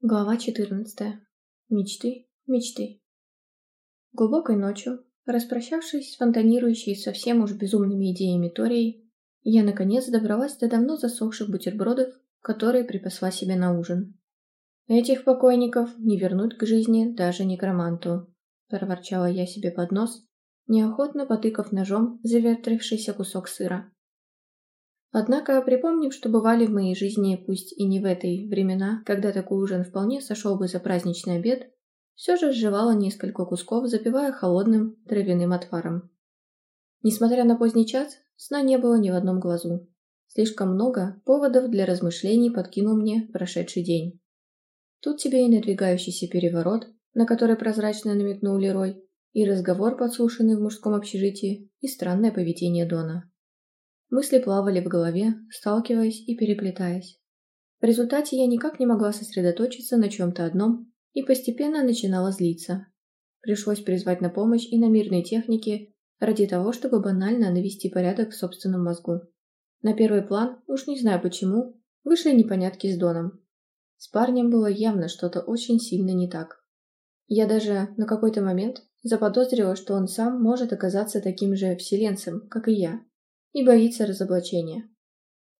Глава 14. Мечты, мечты. Глубокой ночью, распрощавшись с фонтанирующей совсем уж безумными идеями Торией, я наконец добралась до давно засохших бутербродов, которые припасла себе на ужин. «Этих покойников не вернуть к жизни даже некроманту», – проворчала я себе под нос, неохотно потыкав ножом завертевшийся кусок сыра. Однако, припомнив, что бывали в моей жизни, пусть и не в этой времена, когда такой ужин вполне сошел бы за праздничный обед, все же сживала несколько кусков, запивая холодным травяным отваром. Несмотря на поздний час, сна не было ни в одном глазу. Слишком много поводов для размышлений подкинул мне прошедший день. Тут тебе и надвигающийся переворот, на который прозрачно намекнул Лерой, и разговор, подслушанный в мужском общежитии, и странное поведение Дона. Мысли плавали в голове, сталкиваясь и переплетаясь. В результате я никак не могла сосредоточиться на чем-то одном и постепенно начинала злиться. Пришлось призвать на помощь и на мирной технике ради того, чтобы банально навести порядок в собственном мозгу. На первый план, уж не знаю почему, вышли непонятки с Доном. С парнем было явно что-то очень сильно не так. Я даже на какой-то момент заподозрила, что он сам может оказаться таким же вселенцем, как и я, и боится разоблачения.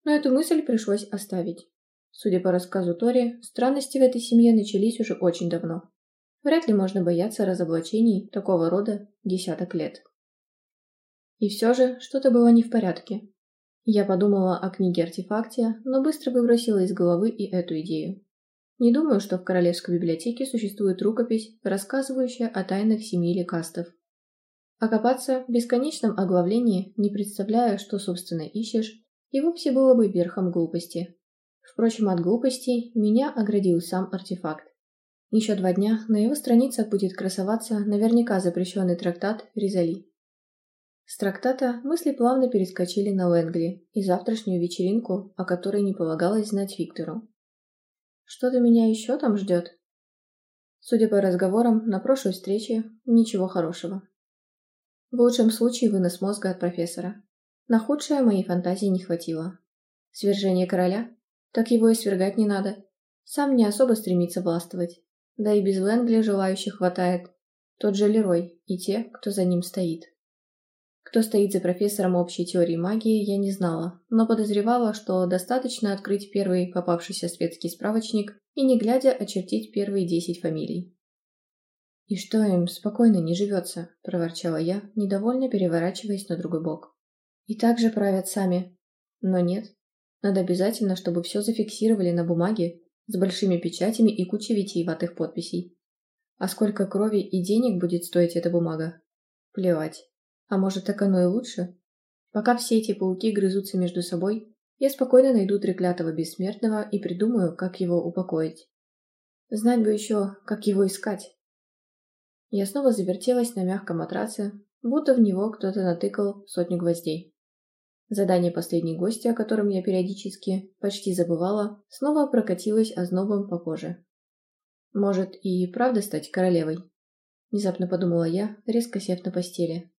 Но эту мысль пришлось оставить. Судя по рассказу Тори, странности в этой семье начались уже очень давно. Вряд ли можно бояться разоблачений такого рода десяток лет. И все же что-то было не в порядке. Я подумала о книге-артефакте, но быстро выбросила из головы и эту идею. Не думаю, что в Королевской библиотеке существует рукопись, рассказывающая о тайнах семьи лекастов. Окопаться в бесконечном оглавлении, не представляя, что, собственно, ищешь, и вовсе было бы верхом глупости. Впрочем, от глупостей меня оградил сам артефакт. Еще два дня на его страницах будет красоваться наверняка запрещенный трактат Ризали. С трактата мысли плавно перескочили на Лэнгли и завтрашнюю вечеринку, о которой не полагалось знать Виктору. Что-то меня еще там ждет? Судя по разговорам на прошлой встрече, ничего хорошего. В лучшем случае вынос мозга от профессора. На худшее моей фантазии не хватило. Свержение короля? Так его и свергать не надо. Сам не особо стремится властвовать. Да и без Лэнгли желающих хватает. Тот же Лерой и те, кто за ним стоит. Кто стоит за профессором общей теории магии, я не знала, но подозревала, что достаточно открыть первый попавшийся светский справочник и не глядя очертить первые десять фамилий. «И что им спокойно не живется?» – проворчала я, недовольно переворачиваясь на другой бок. «И так же правят сами. Но нет. Надо обязательно, чтобы все зафиксировали на бумаге с большими печатями и кучей витиеватых подписей. А сколько крови и денег будет стоить эта бумага? Плевать. А может, так оно и лучше? Пока все эти пауки грызутся между собой, я спокойно найду треклятого бессмертного и придумаю, как его упокоить. Знать бы еще, как его искать. Я снова завертелась на мягком матраце, будто в него кто-то натыкал сотню гвоздей. Задание последней гости, о котором я периодически почти забывала, снова прокатилось ознобом по коже. Может, и правда стать королевой? Внезапно подумала я, резко сев на постели.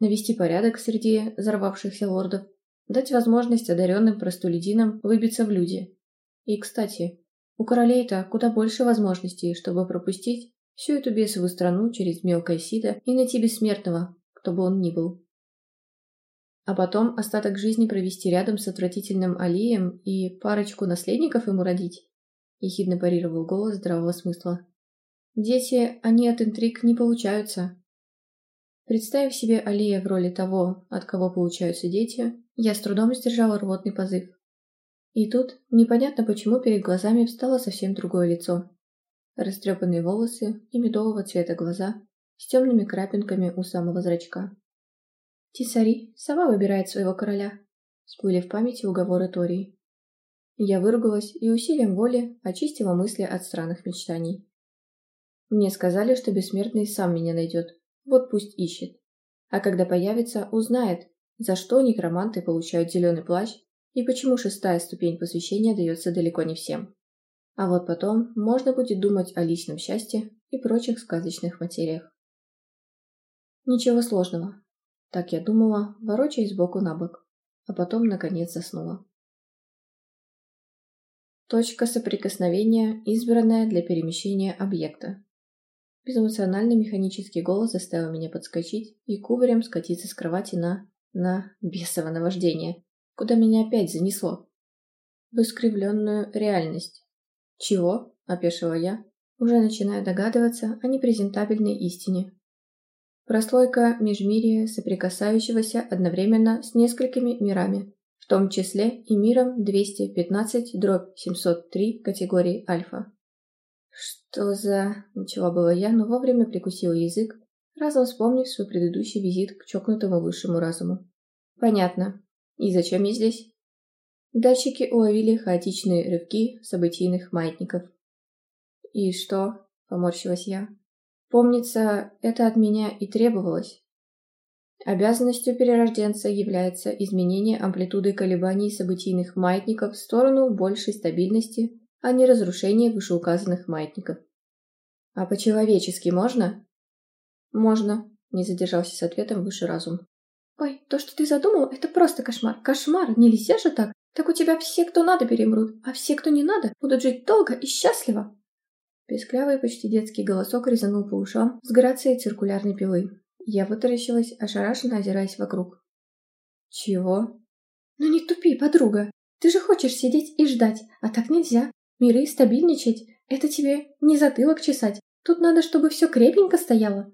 Навести порядок среди взорвавшихся лордов, дать возможность одаренным простолюдинам выбиться в люди. И, кстати, у королей-то куда больше возможностей, чтобы пропустить всю эту бесовую страну через мелкое сито и найти бессмертного, кто бы он ни был. А потом остаток жизни провести рядом с отвратительным Алием и парочку наследников ему родить? Ехидно парировал голос здравого смысла. Дети, они от интриг не получаются. Представив себе Алия в роли того, от кого получаются дети, я с трудом сдержала рвотный позыв. И тут, непонятно почему, перед глазами встало совсем другое лицо растрепанные волосы и медового цвета глаза с темными крапинками у самого зрачка. Тисари сама выбирает своего короля, всплыли в памяти уговоры Тории. Я выругалась и усилием воли очистила мысли от странных мечтаний. Мне сказали, что бессмертный сам меня найдет, вот пусть ищет. А когда появится, узнает, за что некроманты получают зеленый плащ и почему шестая ступень посвящения дается далеко не всем. А вот потом можно будет думать о личном счастье и прочих сказочных материях. Ничего сложного. Так я думала, ворочаясь сбоку на бок, а потом, наконец, заснула. Точка соприкосновения, избранная для перемещения объекта. Безэмоциональный механический голос заставил меня подскочить и кубарем скатиться с кровати на... на бесово наваждение, куда меня опять занесло. В искривленную реальность. «Чего?» – опешила я, уже начиная догадываться о непрезентабельной истине. Прослойка межмирия, соприкасающегося одновременно с несколькими мирами, в том числе и миром 215-703 категории альфа. Что за... Начала было я, но вовремя прикусила язык, разом вспомнив свой предыдущий визит к чокнутому высшему разуму. Понятно. И зачем я здесь? Датчики уловили хаотичные рывки событийных маятников. «И что?» – поморщилась я. «Помнится, это от меня и требовалось. Обязанностью перерожденца является изменение амплитуды колебаний событийных маятников в сторону большей стабильности, а не разрушение вышеуказанных маятников. А по-человечески можно? Можно, не задержался с ответом выше разум. Ой, то, что ты задумал, это просто кошмар. Кошмар, нельзя же так. Так у тебя все, кто надо, перемрут, а все, кто не надо, будут жить долго и счастливо. Песклявый, почти детский голосок резанул по ушам с грацией циркулярной пилы. Я вытаращилась, ошарашенно озираясь вокруг. «Чего?» «Ну не тупи, подруга. Ты же хочешь сидеть и ждать, а так нельзя. Миры стабильничать — это тебе не затылок чесать. Тут надо, чтобы все крепенько стояло».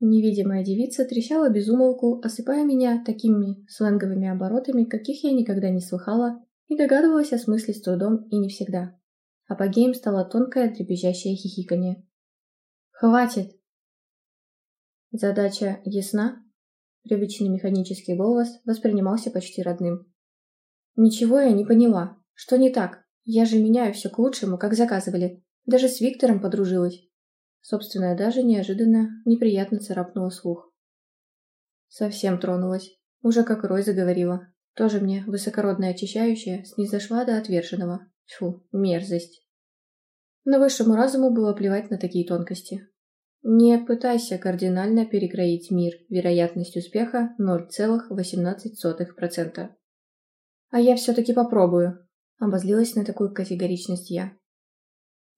Невидимая девица трещала безумолку, осыпая меня такими сленговыми оборотами, каких я никогда не слыхала, и догадывалась о смысле с трудом и не всегда. Апогеем стало тонкое дребезжащее хихиканье. «Хватит!» Задача ясна? Привычный механический голос воспринимался почти родным. Ничего я не поняла. Что не так? Я же меняю все к лучшему, как заказывали. Даже с Виктором подружилась. Собственно, даже неожиданно неприятно царапнула слух. Совсем тронулась. Уже как Рой заговорила. Тоже мне высокородная очищающая снизошла до отверженного. Тьфу, мерзость. Но высшему разуму было плевать на такие тонкости. Не пытайся кардинально перекроить мир. Вероятность успеха 0,18%. А я все-таки попробую. Обозлилась на такую категоричность я.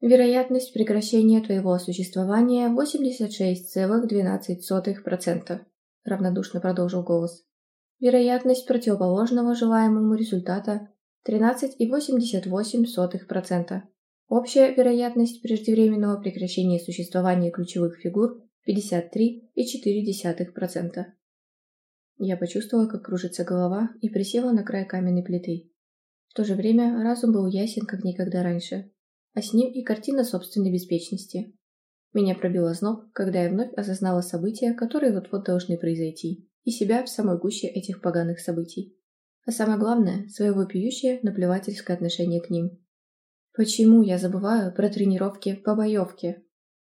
Вероятность прекращения твоего существования 86,12%. Равнодушно продолжил голос. Вероятность противоположного желаемому результата 13,88%. Общая вероятность преждевременного прекращения существования ключевых фигур 53,4%. Я почувствовала, как кружится голова, и присела на край каменной плиты. В то же время разум был ясен, как никогда раньше, а с ним и картина собственной беспечности. Меня пробило зноб, когда я вновь осознала события, которые вот-вот должны произойти, и себя в самой гуще этих поганых событий. А самое главное, своего пьющее, наплевательское отношение к ним. Почему я забываю про тренировки по боевке?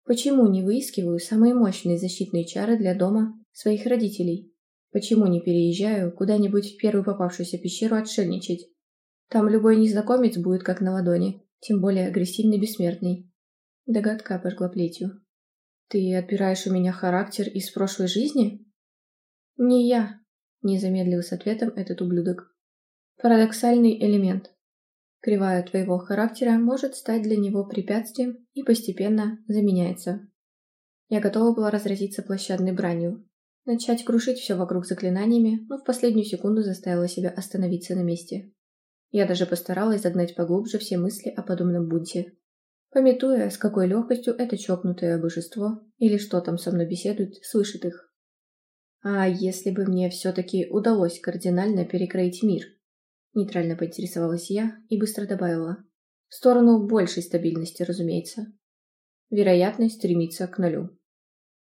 Почему не выискиваю самые мощные защитные чары для дома своих родителей? Почему не переезжаю куда-нибудь в первую попавшуюся пещеру отшельничать? Там любой незнакомец будет как на ладони, тем более агрессивный бессмертный. Догадка обожгла плетью. Ты отбираешь у меня характер из прошлой жизни? Не я, не замедлил с ответом этот ублюдок. Парадоксальный элемент. Кривая твоего характера может стать для него препятствием и постепенно заменяется. Я готова была разразиться площадной бранью, начать крушить все вокруг заклинаниями, но в последнюю секунду заставила себя остановиться на месте. Я даже постаралась загнать поглубже все мысли о подобном бунте, пометуя, с какой легкостью это чокнутое божество или что там со мной беседует, слышит их. А если бы мне все-таки удалось кардинально перекроить мир – Нейтрально поинтересовалась я и быстро добавила. В сторону большей стабильности, разумеется. Вероятность стремится к нулю.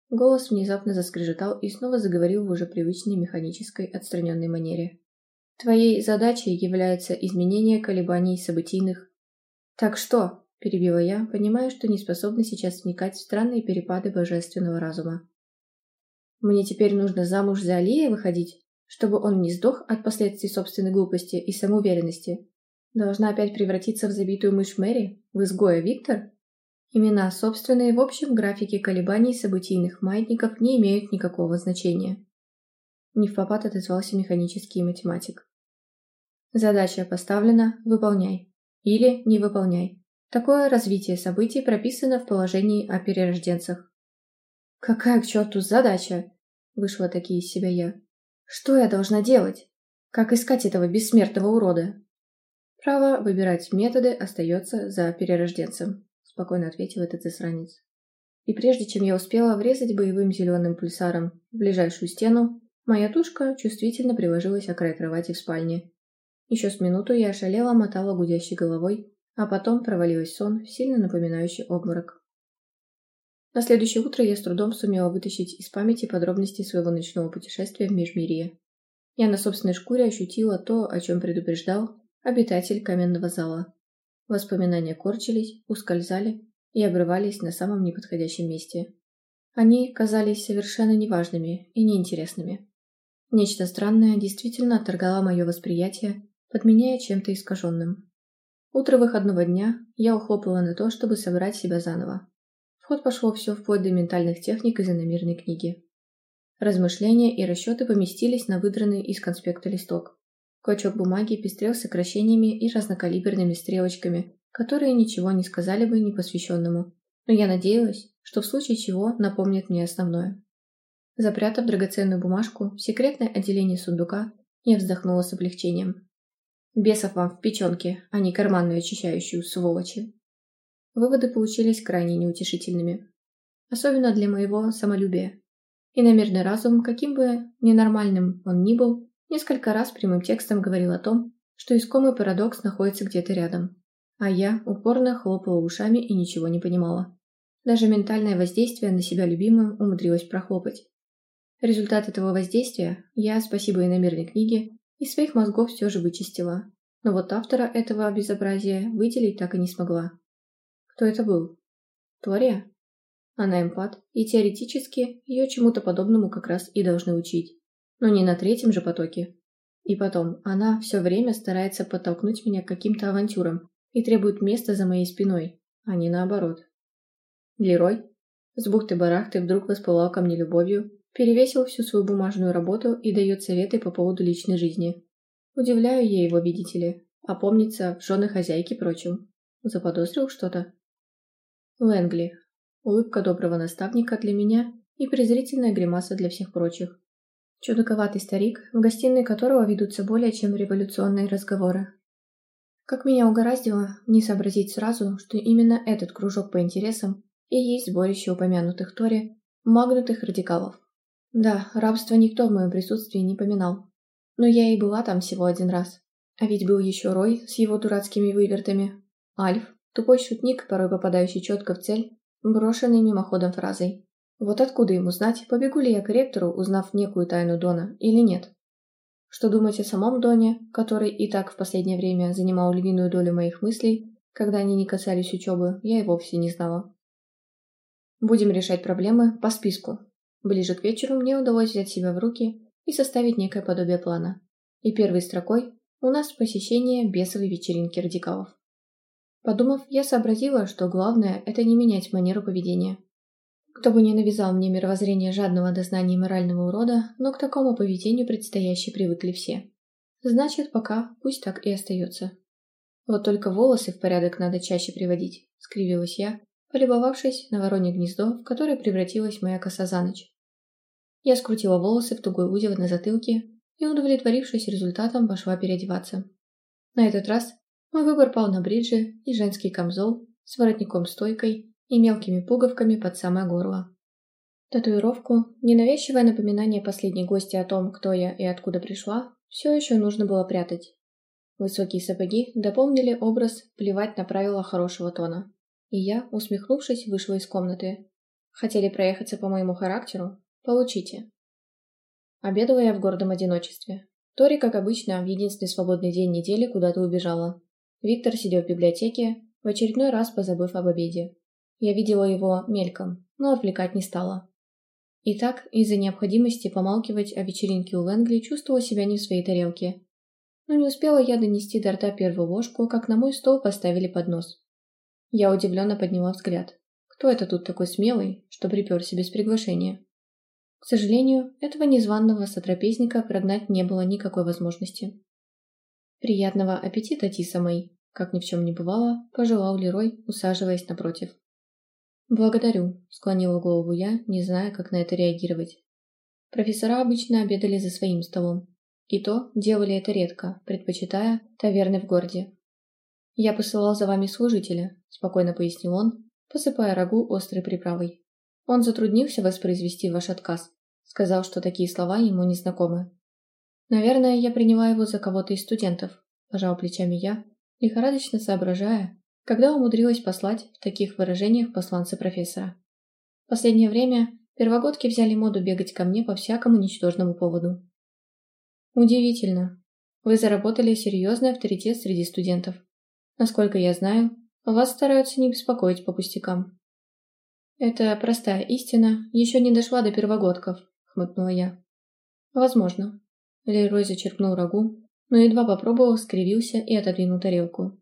Голос внезапно заскрежетал и снова заговорил в уже привычной механической отстраненной манере. Твоей задачей является изменение колебаний событийных. Так что, перебила я, понимая, что не способна сейчас вникать в странные перепады божественного разума. Мне теперь нужно замуж за Алия выходить? чтобы он не сдох от последствий собственной глупости и самоуверенности. Должна опять превратиться в забитую мышь Мэри? В изгоя Виктор? Имена, собственные в общем графике колебаний событийных маятников, не имеют никакого значения. Не в попад отозвался механический математик. Задача поставлена, выполняй. или не выполняй. Такое развитие событий прописано в положении о перерожденцах. «Какая к черту задача?» – вышла таки из себя я. «Что я должна делать? Как искать этого бессмертного урода?» «Право выбирать методы остается за перерожденцем», – спокойно ответил этот засранец. И прежде чем я успела врезать боевым зеленым пульсаром в ближайшую стену, моя тушка чувствительно приложилась о край кровати в спальне. Еще с минуту я ошалела, мотала гудящей головой, а потом провалилась сон, сильно напоминающий обморок. На следующее утро я с трудом сумела вытащить из памяти подробности своего ночного путешествия в Межмирье. Я на собственной шкуре ощутила то, о чем предупреждал обитатель каменного зала. Воспоминания корчились, ускользали и обрывались на самом неподходящем месте. Они казались совершенно неважными и неинтересными. Нечто странное действительно отторгало мое восприятие, подменяя чем-то искаженным. Утро выходного дня я ухлопала на то, чтобы собрать себя заново. В ход пошло все вплоть до ментальных техник из иномирной книги. Размышления и расчеты поместились на выдранный из конспекта листок. Клочок бумаги пестрел сокращениями и разнокалиберными стрелочками, которые ничего не сказали бы непосвященному, но я надеялась, что в случае чего напомнят мне основное. Запрятав драгоценную бумажку в секретное отделение сундука, я вздохнула с облегчением. Бесов вам в печенке, а не карманную очищающую, сволочи. Выводы получились крайне неутешительными. Особенно для моего самолюбия. И намерный разум, каким бы ненормальным он ни был, несколько раз прямым текстом говорил о том, что искомый парадокс находится где-то рядом. А я упорно хлопала ушами и ничего не понимала. Даже ментальное воздействие на себя любимую умудрилась прохлопать. Результат этого воздействия я, спасибо иномерной книге, из своих мозгов все же вычистила. Но вот автора этого безобразия выделить так и не смогла. Кто это был? Тория? Она эмпат, и теоретически ее чему-то подобному как раз и должны учить. Но не на третьем же потоке. И потом, она все время старается подтолкнуть меня к каким-то авантюрам и требует места за моей спиной, а не наоборот. Лерой, с бухты-барахты вдруг воспылал ко мне любовью Перевесил всю свою бумажную работу и дает советы по поводу личной жизни. Удивляю я его, видите ли. А помнится, в жены хозяйки прочим. Заподозрил что-то? Лэнгли. Улыбка доброго наставника для меня и презрительная гримаса для всех прочих. Чудаковатый старик, в гостиной которого ведутся более чем революционные разговоры. Как меня угораздило не сообразить сразу, что именно этот кружок по интересам и есть сборище упомянутых Тори, магнутых радикалов. Да, рабство никто в моем присутствии не поминал. Но я и была там всего один раз. А ведь был еще Рой с его дурацкими вывертами. Альф, тупой шутник, порой попадающий четко в цель, брошенный мимоходом фразой. Вот откуда ему знать, побегу ли я к ректору, узнав некую тайну Дона, или нет? Что думать о самом Доне, который и так в последнее время занимал львиную долю моих мыслей, когда они не касались учебы, я и вовсе не знала. Будем решать проблемы по списку, Ближе к вечеру мне удалось взять себя в руки и составить некое подобие плана. И первой строкой у нас посещение бесовой вечеринки радикалов. Подумав, я сообразила, что главное – это не менять манеру поведения. Кто бы ни навязал мне мировоззрение жадного до знаний морального урода, но к такому поведению предстоящие привыкли все. Значит, пока пусть так и остается. Вот только волосы в порядок надо чаще приводить, скривилась я, полюбовавшись на воронье гнездо, в которое превратилась моя коса за ночь. Я скрутила волосы в тугой узел на затылке и, удовлетворившись результатом, пошла переодеваться. На этот раз мой выбор пал на бриджи и женский камзол с воротником-стойкой и мелкими пуговками под самое горло. Татуировку, ненавязчивое напоминание последней гости о том, кто я и откуда пришла, все еще нужно было прятать. Высокие сапоги дополнили образ плевать на правила хорошего тона. И я, усмехнувшись, вышла из комнаты. Хотели проехаться по моему характеру? Получите. Обедала я в гордом одиночестве. Тори, как обычно, в единственный свободный день недели куда-то убежала. Виктор сидел в библиотеке, в очередной раз позабыв об обеде. Я видела его мельком, но отвлекать не стала. Итак, из-за необходимости помалкивать о вечеринке у Лэнгли чувствовала себя не в своей тарелке. Но не успела я донести до рта первую ложку, как на мой стол поставили поднос. Я удивленно подняла взгляд. Кто это тут такой смелый, что приперся без приглашения? К сожалению, этого незваного сотрапезника прогнать не было никакой возможности. «Приятного аппетита, Тиса Мэй!» как ни в чем не бывало, пожелал Лерой, усаживаясь напротив. «Благодарю», — склонила голову я, не зная, как на это реагировать. Профессора обычно обедали за своим столом. И то делали это редко, предпочитая таверны в городе. «Я посылал за вами служителя», — спокойно пояснил он, посыпая рагу острой приправой. «Он затруднился воспроизвести ваш отказ. Сказал, что такие слова ему не знакомы. Наверное, я приняла его за кого-то из студентов, пожал плечами я, лихорадочно соображая, когда умудрилась послать в таких выражениях посланца профессора. В последнее время первогодки взяли моду бегать ко мне по всякому ничтожному поводу. Удивительно. Вы заработали серьезный авторитет среди студентов. Насколько я знаю, вас стараются не беспокоить по пустякам. Это простая истина еще не дошла до первогодков, хмыкнула я. Возможно. Лерой зачерпнул рагу, но едва попробовал, скривился и отодвинул тарелку.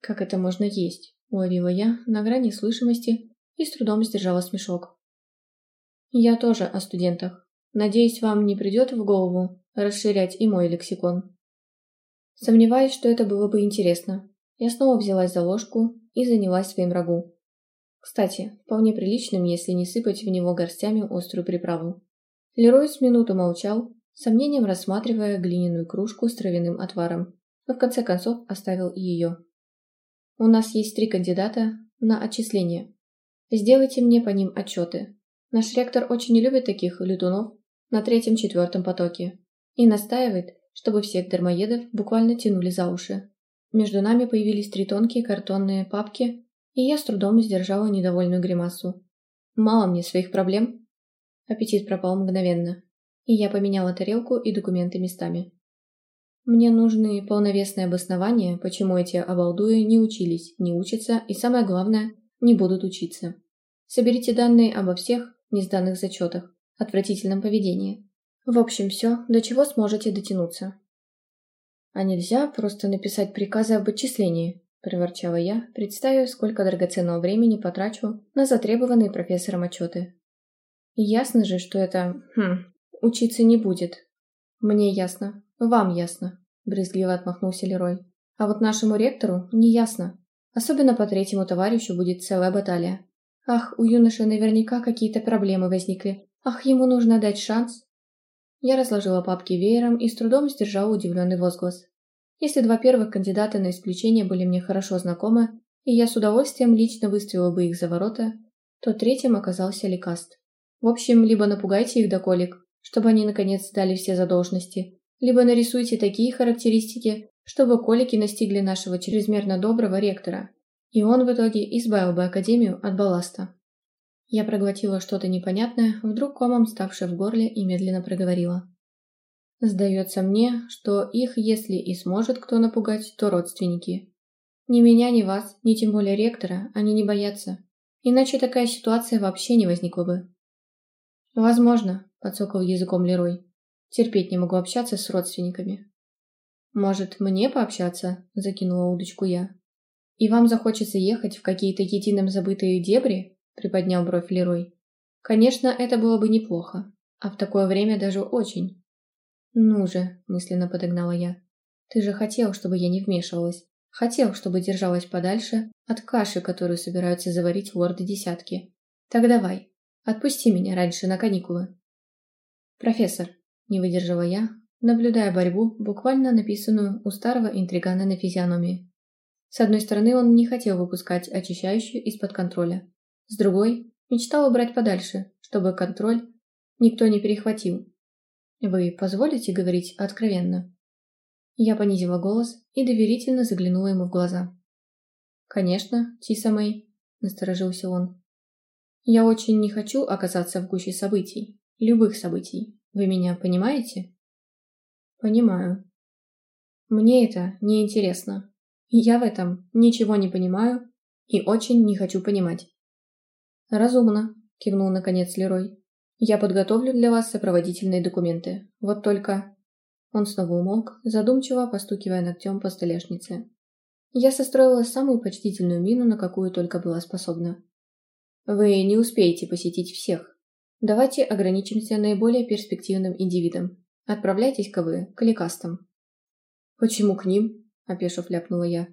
Как это можно есть? Уловила я на грани слышимости и с трудом сдержала смешок. Я тоже о студентах. Надеюсь, вам не придет в голову расширять и мой лексикон. Сомневаюсь, что это было бы интересно. Я снова взялась за ложку и занялась своим рагу. Кстати, вполне приличным, если не сыпать в него горстями острую приправу. Лерой с минуту молчал, сомнением рассматривая глиняную кружку с травяным отваром, но в конце концов оставил и ее. «У нас есть три кандидата на отчисление. Сделайте мне по ним отчеты. Наш ректор очень не любит таких летунов на третьем-четвертом потоке и настаивает, чтобы всех дармоедов буквально тянули за уши. Между нами появились три тонкие картонные папки, и я с трудом сдержала недовольную гримасу. Мало мне своих проблем, Аппетит пропал мгновенно, и я поменяла тарелку и документы местами. Мне нужны полновесные обоснования, почему эти обалдуи не учились, не учатся и, самое главное, не будут учиться. Соберите данные обо всех несданных зачетах, отвратительном поведении. В общем, все, до чего сможете дотянуться. А нельзя просто написать приказы об отчислении, проворчала я, представив, сколько драгоценного времени потрачу на затребованные профессором отчеты. Ясно же, что это... Хм, учиться не будет. Мне ясно. Вам ясно. Брезгливо отмахнулся Лерой. А вот нашему ректору не ясно. Особенно по третьему товарищу будет целая баталия. Ах, у юноши наверняка какие-то проблемы возникли. Ах, ему нужно дать шанс. Я разложила папки веером и с трудом сдержала удивленный возглас. Если два первых кандидата на исключение были мне хорошо знакомы, и я с удовольствием лично выставила бы их за ворота, то третьим оказался Лекаст. В общем, либо напугайте их до колик, чтобы они наконец сдали все задолженности, либо нарисуйте такие характеристики, чтобы колики настигли нашего чрезмерно доброго ректора, и он в итоге избавил бы Академию от балласта. Я проглотила что-то непонятное, вдруг комом ставшее в горле, и медленно проговорила. Сдается мне, что их, если и сможет кто напугать, то родственники. Ни меня, ни вас, ни тем более ректора они не боятся. Иначе такая ситуация вообще не возникла бы. «Возможно», — подсокал языком Лерой. «Терпеть не могу общаться с родственниками». «Может, мне пообщаться?» — закинула удочку я. «И вам захочется ехать в какие-то единым забытые дебри?» — приподнял бровь Лерой. «Конечно, это было бы неплохо. А в такое время даже очень». «Ну же», — мысленно подогнала я. «Ты же хотел, чтобы я не вмешивалась. Хотел, чтобы держалась подальше от каши, которую собираются заварить лорды десятки. Так давай, Отпусти меня раньше на каникулы. Профессор, не выдержала я, наблюдая борьбу, буквально написанную у старого интригана на физиономии. С одной стороны, он не хотел выпускать очищающую из-под контроля. С другой, мечтал убрать подальше, чтобы контроль никто не перехватил. Вы позволите говорить откровенно? Я понизила голос и доверительно заглянула ему в глаза. «Конечно, Тиса Мэй», — насторожился он. Я очень не хочу оказаться в гуще событий. Любых событий. Вы меня понимаете? Понимаю. Мне это не интересно. Я в этом ничего не понимаю и очень не хочу понимать. Разумно, кивнул наконец Лерой. Я подготовлю для вас сопроводительные документы. Вот только... Он снова умолк, задумчиво постукивая ногтем по столешнице. Я состроила самую почтительную мину, на какую только была способна. Вы не успеете посетить всех. Давайте ограничимся наиболее перспективным индивидом. Отправляйтесь-ка вы к лекастам. Почему к ним? Опешив ляпнула я.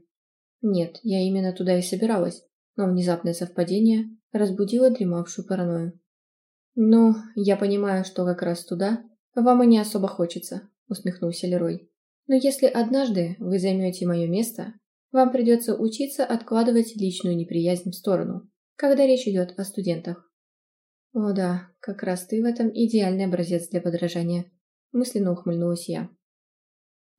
Нет, я именно туда и собиралась, но внезапное совпадение разбудило дремавшую паранойю. «Ну, я понимаю, что как раз туда вам и не особо хочется», — усмехнулся Лерой. «Но если однажды вы займете мое место, вам придется учиться откладывать личную неприязнь в сторону, когда речь идет о студентах». «О да, как раз ты в этом идеальный образец для подражания», — мысленно ухмыльнулась я.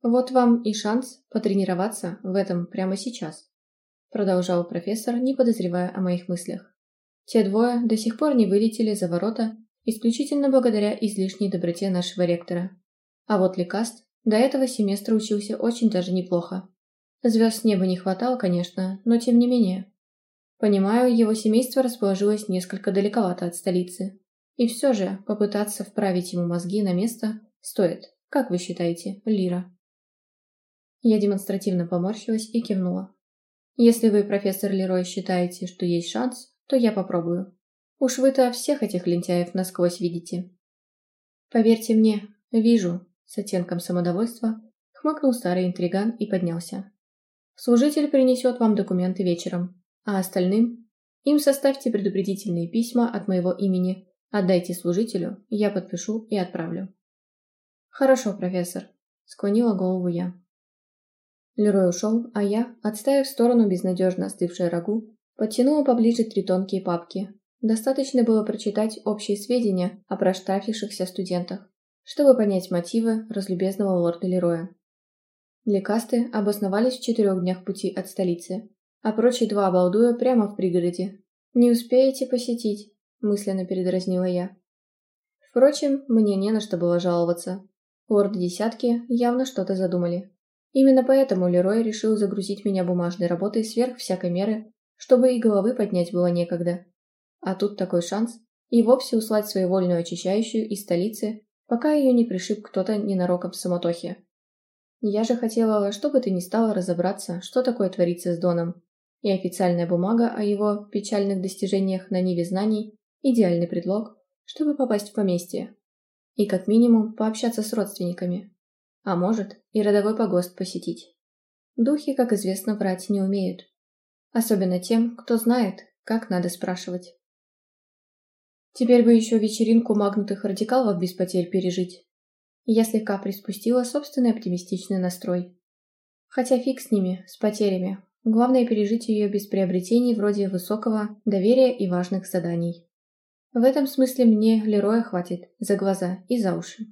«Вот вам и шанс потренироваться в этом прямо сейчас», — продолжал профессор, не подозревая о моих мыслях. Те двое до сих пор не вылетели за ворота исключительно благодаря излишней доброте нашего ректора. А вот Лекаст до этого семестра учился очень даже неплохо. Звезд с неба не хватало, конечно, но тем не менее. Понимаю, его семейство расположилось несколько далековато от столицы. И все же попытаться вправить ему мозги на место стоит. Как вы считаете, Лира? Я демонстративно поморщилась и кивнула. Если вы, профессор Лерой, считаете, что есть шанс, то я попробую. Уж вы-то всех этих лентяев насквозь видите. Поверьте мне, вижу, с оттенком самодовольства, хмыкнул старый интриган и поднялся. Служитель принесет вам документы вечером, а остальным им составьте предупредительные письма от моего имени, отдайте служителю, я подпишу и отправлю. Хорошо, профессор, склонила голову я. Лерой ушел, а я, отставив в сторону безнадежно остывшее рагу, Подтянула поближе три тонкие папки. Достаточно было прочитать общие сведения о проштрафившихся студентах, чтобы понять мотивы разлюбезного лорда Лероя. Лекасты обосновались в четырех днях пути от столицы, а прочие два обалдуя прямо в пригороде. «Не успеете посетить», – мысленно передразнила я. Впрочем, мне не на что было жаловаться. Лорды Десятки явно что-то задумали. Именно поэтому Лерой решил загрузить меня бумажной работой сверх всякой меры чтобы и головы поднять было некогда. А тут такой шанс и вовсе услать своевольную очищающую из столицы, пока ее не пришиб кто-то ненароком в самотохе. Я же хотела, чтобы ты не стала разобраться, что такое творится с Доном, и официальная бумага о его печальных достижениях на ниве знаний – идеальный предлог, чтобы попасть в поместье. И как минимум пообщаться с родственниками. А может, и родовой погост посетить. Духи, как известно, врать не умеют. Особенно тем, кто знает, как надо спрашивать. Теперь бы еще вечеринку магнутых радикалов без потерь пережить. Я слегка приспустила собственный оптимистичный настрой. Хотя фиг с ними, с потерями. Главное пережить ее без приобретений вроде высокого доверия и важных заданий. В этом смысле мне Лероя хватит за глаза и за уши.